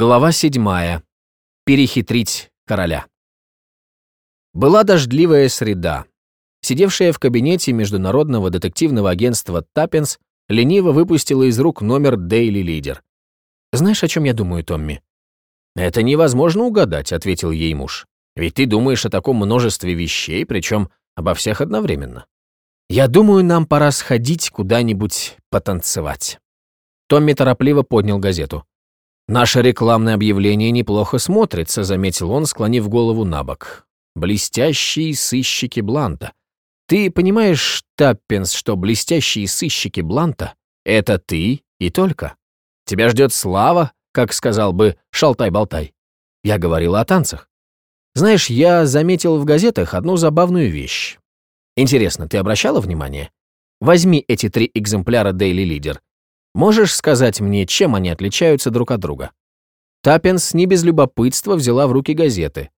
Глава седьмая. Перехитрить короля. Была дождливая среда. Сидевшая в кабинете международного детективного агентства Таппинс лениво выпустила из рук номер Daily Leader. «Знаешь, о чем я думаю, Томми?» «Это невозможно угадать», — ответил ей муж. «Ведь ты думаешь о таком множестве вещей, причем обо всех одновременно. Я думаю, нам пора сходить куда-нибудь потанцевать». Томми торопливо поднял газету. «Наше рекламное объявление неплохо смотрится», — заметил он, склонив голову на бок. «Блестящие сыщики Бланта. Ты понимаешь, Таппинс, что блестящие сыщики Бланта — это ты и только? Тебя ждет слава, как сказал бы Шалтай-болтай. Я говорила о танцах. Знаешь, я заметил в газетах одну забавную вещь. Интересно, ты обращала внимание? Возьми эти три экземпляра Daily Leader Можешь сказать мне, чем они отличаются друг от друга?» Таппинс не без любопытства взяла в руки газеты.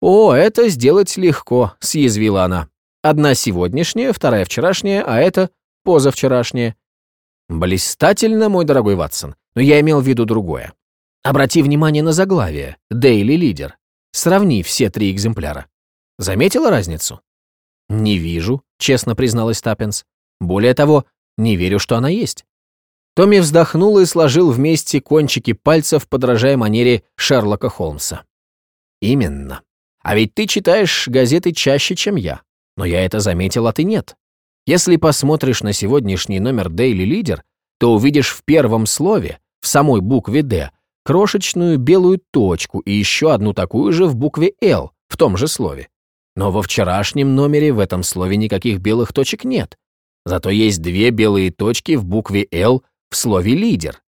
«О, это сделать легко», — съязвила она. «Одна сегодняшняя, вторая вчерашняя, а это позавчерашняя». «Блистательно, мой дорогой Ватсон, но я имел в виду другое. Обрати внимание на заглавие «Дейли Лидер». Сравни все три экземпляра. Заметила разницу?» «Не вижу», — честно призналась Таппинс. «Более того, не верю, что она есть. Томми вздохнул и сложил вместе кончики пальцев, подражая манере Шерлока Холмса. «Именно. А ведь ты читаешь газеты чаще, чем я. Но я это заметил, а ты нет. Если посмотришь на сегодняшний номер Daily Leader, то увидишь в первом слове, в самой букве «Д», крошечную белую точку и еще одну такую же в букве «Л» в том же слове. Но во вчерашнем номере в этом слове никаких белых точек нет. Зато есть две белые точки в букве «Л» в слове «лидер».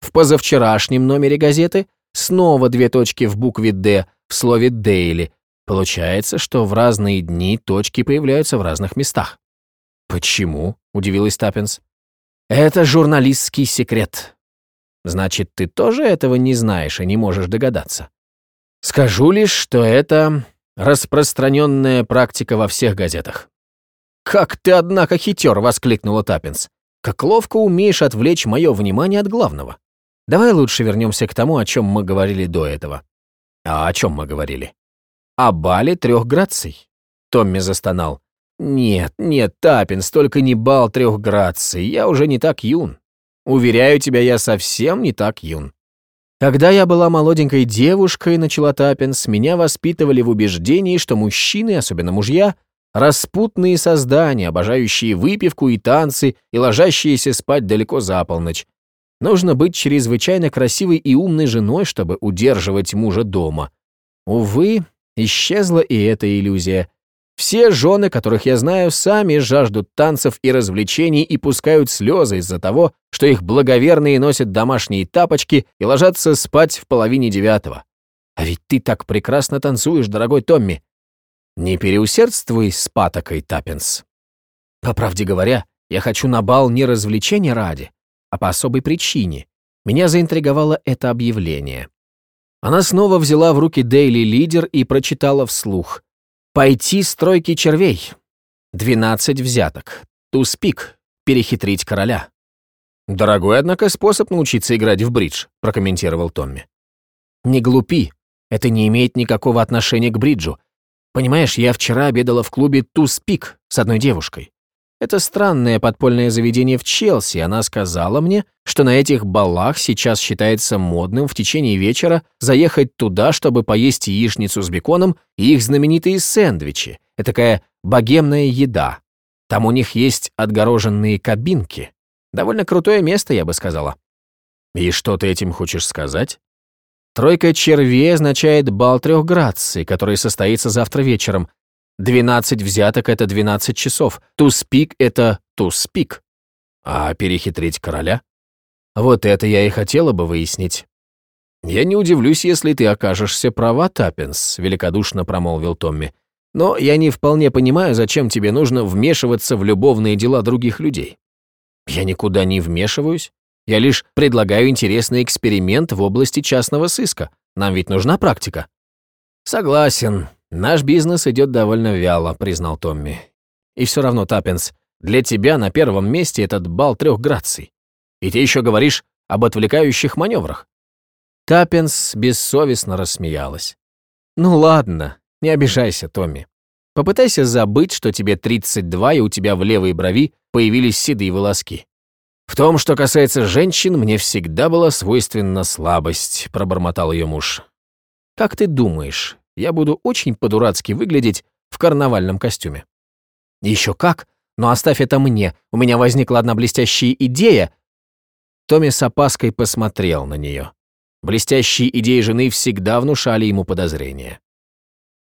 В позавчерашнем номере газеты снова две точки в букве «Д» в слове «дейли». Получается, что в разные дни точки появляются в разных местах. «Почему?» — удивилась Таппинс. «Это журналистский секрет. Значит, ты тоже этого не знаешь и не можешь догадаться. Скажу лишь, что это распространенная практика во всех газетах». «Как ты, однако, хитер!» — воскликнула Таппинс. Как ловко умеешь отвлечь мое внимание от главного. Давай лучше вернемся к тому, о чем мы говорили до этого. А о чем мы говорили? О бале трех граций. Томми застонал. Нет, нет, Тапин, столько не бал трех граций, я уже не так юн. Уверяю тебя, я совсем не так юн. Когда я была молоденькой девушкой, начала Таппинс, меня воспитывали в убеждении, что мужчины, особенно мужья, Распутные создания, обожающие выпивку и танцы и ложащиеся спать далеко за полночь. Нужно быть чрезвычайно красивой и умной женой, чтобы удерживать мужа дома. Увы, исчезла и эта иллюзия. Все жены, которых я знаю, сами жаждут танцев и развлечений и пускают слезы из-за того, что их благоверные носят домашние тапочки и ложатся спать в половине девятого. А ведь ты так прекрасно танцуешь, дорогой Томми. Не переусердствуй с патокой, Таппинс. По правде говоря, я хочу на бал не развлечения ради, а по особой причине. Меня заинтриговало это объявление. Она снова взяла в руки Daily Leader и прочитала вслух. «Пойти стройки червей. 12 взяток. Туспик. Перехитрить короля». «Дорогой, однако, способ научиться играть в бридж», прокомментировал Томми. «Не глупи. Это не имеет никакого отношения к бриджу. Понимаешь, я вчера обедала в клубе «Туспик» с одной девушкой. Это странное подпольное заведение в Челси. Она сказала мне, что на этих балах сейчас считается модным в течение вечера заехать туда, чтобы поесть яичницу с беконом и их знаменитые сэндвичи. Это такая богемная еда. Там у них есть отгороженные кабинки. Довольно крутое место, я бы сказала. И что ты этим хочешь сказать? Тройка червей означает бал трех граций, который состоится завтра вечером. Двенадцать взяток — это двенадцать часов. Туспик — это туспик. А перехитрить короля? Вот это я и хотела бы выяснить. «Я не удивлюсь, если ты окажешься права, Таппинс», — великодушно промолвил Томми. «Но я не вполне понимаю, зачем тебе нужно вмешиваться в любовные дела других людей». «Я никуда не вмешиваюсь. Я лишь предлагаю интересный эксперимент в области частного сыска. Нам ведь нужна практика». «Согласен. Наш бизнес идет довольно вяло», — признал Томми. «И все равно, Таппинс, для тебя на первом месте этот бал трех граций. И ты еще говоришь об отвлекающих маневрах. Таппинс бессовестно рассмеялась. «Ну ладно, не обижайся, Томми. Попытайся забыть, что тебе 32 и у тебя в левой брови появились седые волоски. В том, что касается женщин, мне всегда была свойственна слабость», — пробормотал ее муж. «Как ты думаешь, я буду очень по-дурацки выглядеть в карнавальном костюме?» «Еще как, но оставь это мне, у меня возникла одна блестящая идея». Томми с опаской посмотрел на нее. Блестящие идеи жены всегда внушали ему подозрения.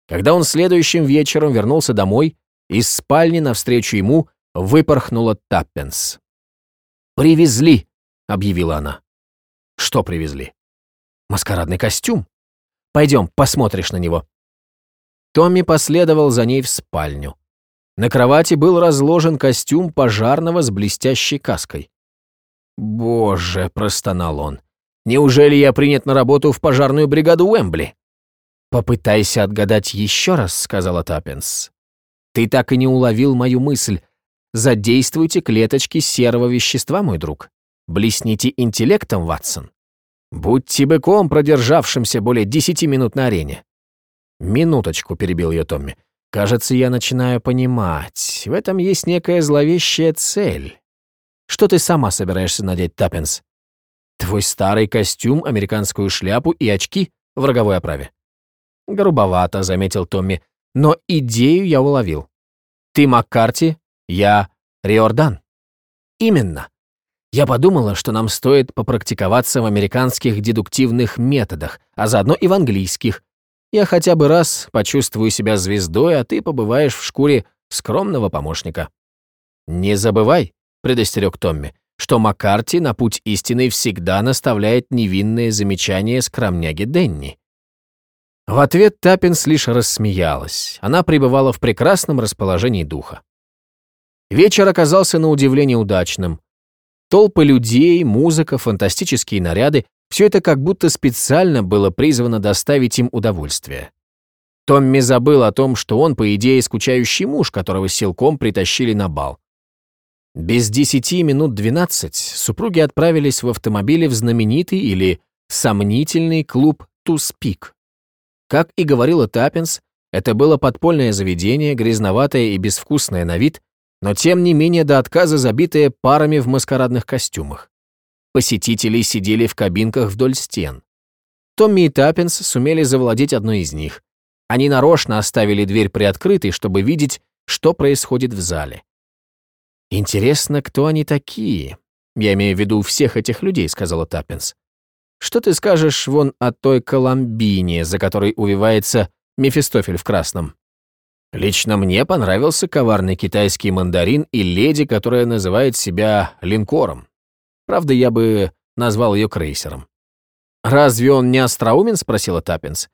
Когда он следующим вечером вернулся домой, из спальни навстречу ему выпорхнула Таппенс. «Привезли», — объявила она. «Что привезли?» «Маскарадный костюм. Пойдем, посмотришь на него». Томми последовал за ней в спальню. На кровати был разложен костюм пожарного с блестящей каской. «Боже», — простонал он, — «неужели я принят на работу в пожарную бригаду Уэмбли?» «Попытайся отгадать еще раз», — сказала Таппинс. «Ты так и не уловил мою мысль. Задействуйте клеточки серого вещества, мой друг. Блесните интеллектом, Ватсон. Будьте быком, продержавшимся более десяти минут на арене». «Минуточку», — перебил ее Томми. «Кажется, я начинаю понимать. В этом есть некая зловещая цель. Что ты сама собираешься надеть, Таппинс? Твой старый костюм, американскую шляпу и очки в роговой оправе». «Грубовато», — заметил Томми. «Но идею я уловил. Ты Маккарти, я Риордан». «Именно. Я подумала, что нам стоит попрактиковаться в американских дедуктивных методах, а заодно и в английских. Я хотя бы раз почувствую себя звездой, а ты побываешь в шкуре скромного помощника». «Не забывай», — предостерег Томми, что Маккарти на путь истины всегда наставляет невинные замечания скромняги Денни. В ответ Таппинс лишь рассмеялась. Она пребывала в прекрасном расположении духа. Вечер оказался на удивление удачным. Толпы людей, музыка, фантастические наряды — все это как будто специально было призвано доставить им удовольствие. Томми забыл о том, что он, по идее, скучающий муж, которого силком притащили на бал. Без десяти минут двенадцать супруги отправились в автомобиле в знаменитый или сомнительный клуб «Туз пик», как и говорила Таппинс, это было подпольное заведение, грязноватое и безвкусное на вид, но тем не менее до отказа забитое парами в маскарадных костюмах. Посетители сидели в кабинках вдоль стен. Томми и Таппинс сумели завладеть одной из них. Они нарочно оставили дверь приоткрытой, чтобы видеть, что происходит в зале. «Интересно, кто они такие?» «Я имею в виду всех этих людей», — сказала Таппинс. Что ты скажешь вон о той Коломбине, за которой увивается Мефистофель в красном? Лично мне понравился коварный китайский мандарин и леди, которая называет себя линкором. Правда, я бы назвал ее крейсером. «Разве он не остроумен?» — спросила Таппинс.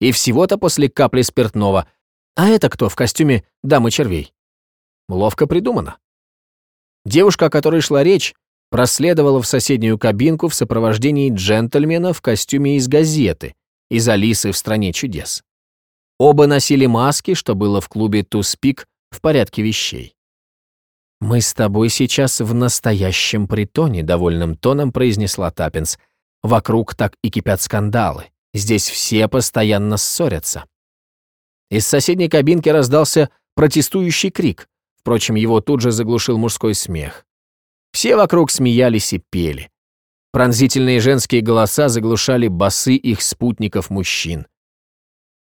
«И всего-то после капли спиртного. А это кто в костюме дамы червей?» Ловко придумано. Девушка, о которой шла речь, проследовала в соседнюю кабинку в сопровождении джентльмена в костюме из газеты, из Алисы в «Стране чудес». Оба носили маски, что было в клубе «Туспик» в порядке вещей. «Мы с тобой сейчас в настоящем притоне», — довольным тоном произнесла Таппинс. «Вокруг так и кипят скандалы. Здесь все постоянно ссорятся». Из соседней кабинки раздался протестующий крик. Впрочем, его тут же заглушил мужской смех. Все вокруг смеялись и пели. Пронзительные женские голоса заглушали басы их спутников-мужчин.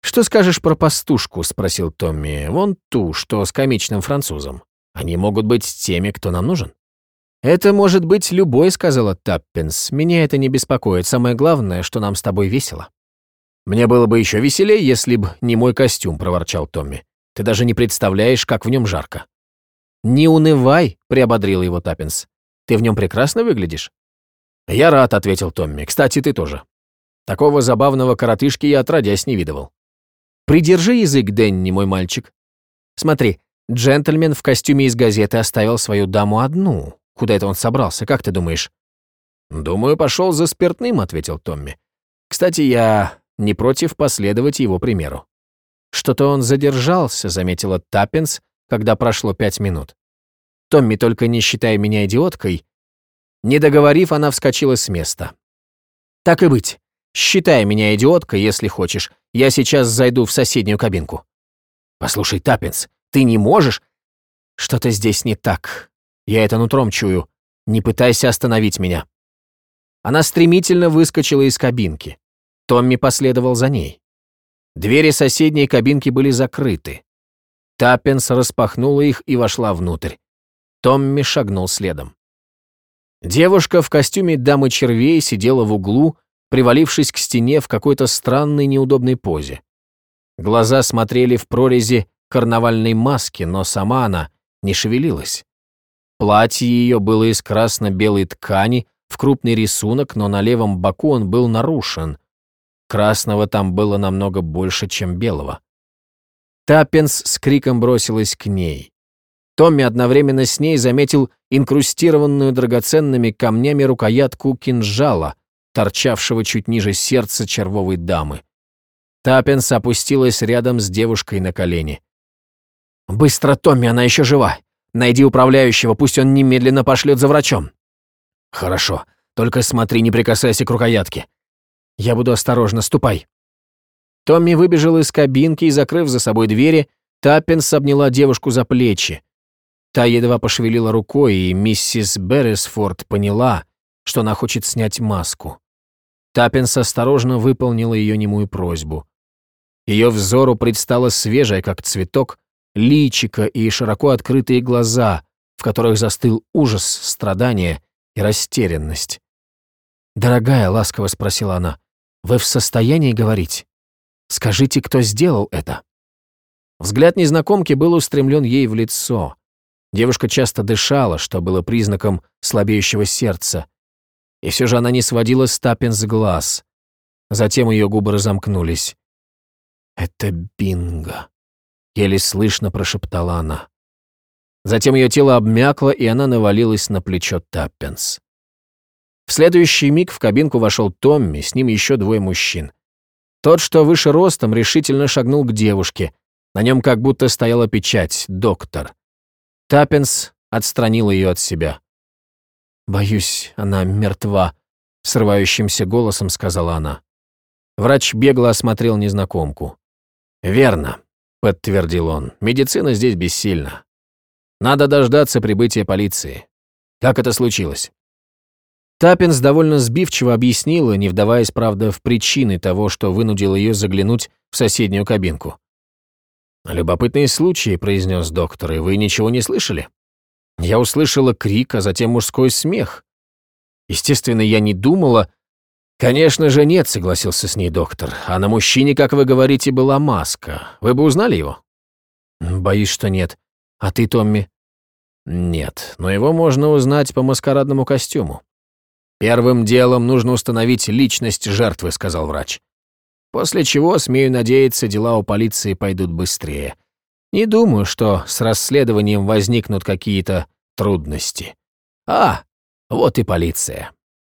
«Что скажешь про пастушку?» — спросил Томми. «Вон ту, что с комичным французом. Они могут быть теми, кто нам нужен». «Это может быть любой», — сказала Таппинс. «Меня это не беспокоит. Самое главное, что нам с тобой весело». «Мне было бы еще веселее, если б не мой костюм», — проворчал Томми. «Ты даже не представляешь, как в нем жарко». «Не унывай», — приободрила его Таппинс. Ты в нем прекрасно выглядишь». «Я рад», — ответил Томми. «Кстати, ты тоже. Такого забавного коротышки я отродясь не видывал». «Придержи язык, Дэнни, мой мальчик. Смотри, джентльмен в костюме из газеты оставил свою даму одну. Куда это он собрался, как ты думаешь?» «Думаю, пошел за спиртным», — ответил Томми. «Кстати, я не против последовать его примеру». «Что-то он задержался», — заметила Таппинс, когда прошло пять минут. Томми, только не считай меня идиоткой». Не договорив, она вскочила с места. «Так и быть. Считай меня идиоткой, если хочешь. Я сейчас зайду в соседнюю кабинку. Послушай, Таппинс, ты не можешь? Что-то здесь не так. Я это нутром чую. Не пытайся остановить меня. Она стремительно выскочила из кабинки. Томми последовал за ней. Двери соседней кабинки были закрыты. Таппинс распахнула их и вошла внутрь. Томми шагнул следом. Девушка в костюме дамы червей сидела в углу, привалившись к стене в какой-то странной неудобной позе. Глаза смотрели в прорези карнавальной маски, но сама она не шевелилась. Платье ее было из красно-белой ткани, в крупный рисунок, но на левом боку он был нарушен. Красного там было намного больше, чем белого. Таппинс с криком бросилась к ней. Томми одновременно с ней заметил инкрустированную драгоценными камнями рукоятку кинжала, торчавшего чуть ниже сердца червовой дамы. Таппинс опустилась рядом с девушкой на колени. «Быстро, Томми, она еще жива. Найди управляющего, пусть он немедленно пошлет за врачом». «Хорошо. Только смотри, не прикасайся к рукоятке. Я буду осторожно, ступай». Томми выбежал из кабинки и, закрыв за собой двери, Таппинс обняла девушку за плечи. Та едва пошевелила рукой, и миссис Беррисфорд поняла, что она хочет снять маску. Таппинс осторожно выполнила ее немую просьбу. Ее взору предстала свежая, как цветок, личико и широко открытые глаза, в которых застыл ужас, страдание и растерянность. «Дорогая», — ласково спросила она, — «вы в состоянии говорить? Скажите, кто сделал это?» Взгляд незнакомки был устремлен ей в лицо. Девушка часто дышала, что было признаком слабеющего сердца. И все же она не сводила стапен с глаз. Затем ее губы разомкнулись. «Это бинго», — еле слышно прошептала она. Затем ее тело обмякло, и она навалилась на плечо Таппенс. В следующий миг в кабинку вошел Томми, с ним еще двое мужчин. Тот, что выше ростом, решительно шагнул к девушке. На нем как будто стояла печать «Доктор». Таппенс отстранил ее от себя. «Боюсь, она мертва», — срывающимся голосом сказала она. Врач бегло осмотрел незнакомку. «Верно», — подтвердил он, — «медицина здесь бессильна. Надо дождаться прибытия полиции. Как это случилось?» Таппинс довольно сбивчиво объяснила, не вдаваясь, правда, в причины того, что вынудил ее заглянуть в соседнюю кабинку. «Любопытные случаи», — произнес доктор, — «и вы ничего не слышали?» Я услышала крик, а затем мужской смех. Естественно, я не думала... «Конечно же нет», — согласился с ней доктор. «А на мужчине, как вы говорите, была маска. Вы бы узнали его?» «Боюсь, что нет. А ты, Томми?» «Нет, но его можно узнать по маскарадному костюму». «Первым делом нужно установить личность жертвы», — сказал врач. «После чего, смею надеяться, дела у полиции пойдут быстрее. Не думаю, что с расследованием возникнут какие-то трудности. А, вот и полиция».